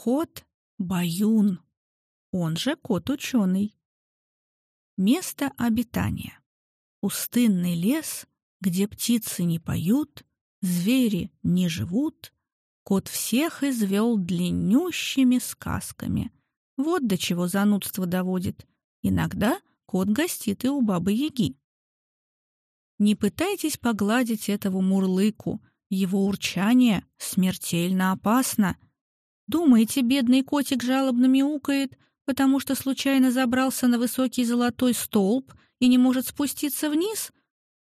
Кот Баюн, он же кот-ученый. Место обитания. Пустынный лес, где птицы не поют, звери не живут. Кот всех извел длиннющими сказками. Вот до чего занудство доводит. Иногда кот гостит и у бабы-яги. Не пытайтесь погладить этого мурлыку. Его урчание смертельно опасно. Думаете, бедный котик жалобно мяукает, потому что случайно забрался на высокий золотой столб и не может спуститься вниз?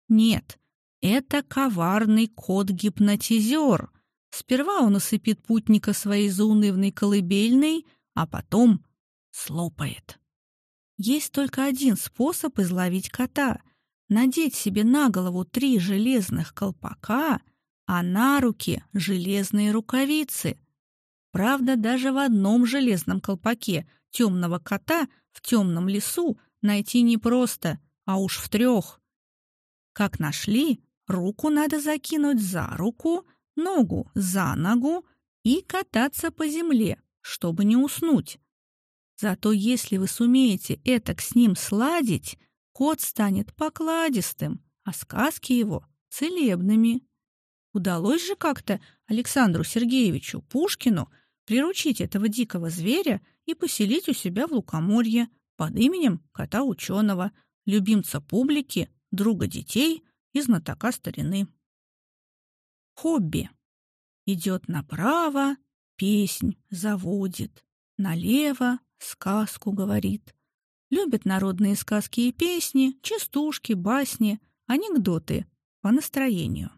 Нет, это коварный кот-гипнотизер. Сперва он осыпит путника своей заунывной колыбельной, а потом слопает. Есть только один способ изловить кота — надеть себе на голову три железных колпака, а на руки — железные рукавицы. Правда, даже в одном железном колпаке — темного кота в темном лесу найти непросто, а уж в трех. Как нашли, руку надо закинуть за руку, ногу за ногу и кататься по земле, чтобы не уснуть. Зато если вы сумеете этак с ним сладить, кот станет покладистым, а сказки его — целебными. Удалось же как-то Александру Сергеевичу Пушкину приручить этого дикого зверя и поселить у себя в Лукоморье под именем кота-ученого, любимца публики, друга детей и знатока старины. Хобби. Идет направо, песнь заводит, налево сказку говорит. Любит народные сказки и песни, частушки, басни, анекдоты по настроению.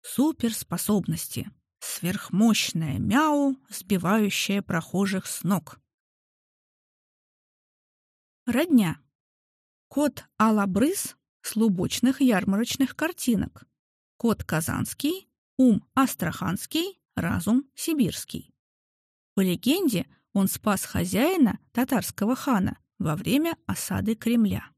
Суперспособности. Сверхмощное мяу, сбивающее прохожих с ног. Родня. Кот Алабрыз с лубочных ярмарочных картинок. Кот Казанский, ум Астраханский, разум Сибирский. По легенде, он спас хозяина, татарского хана, во время осады Кремля.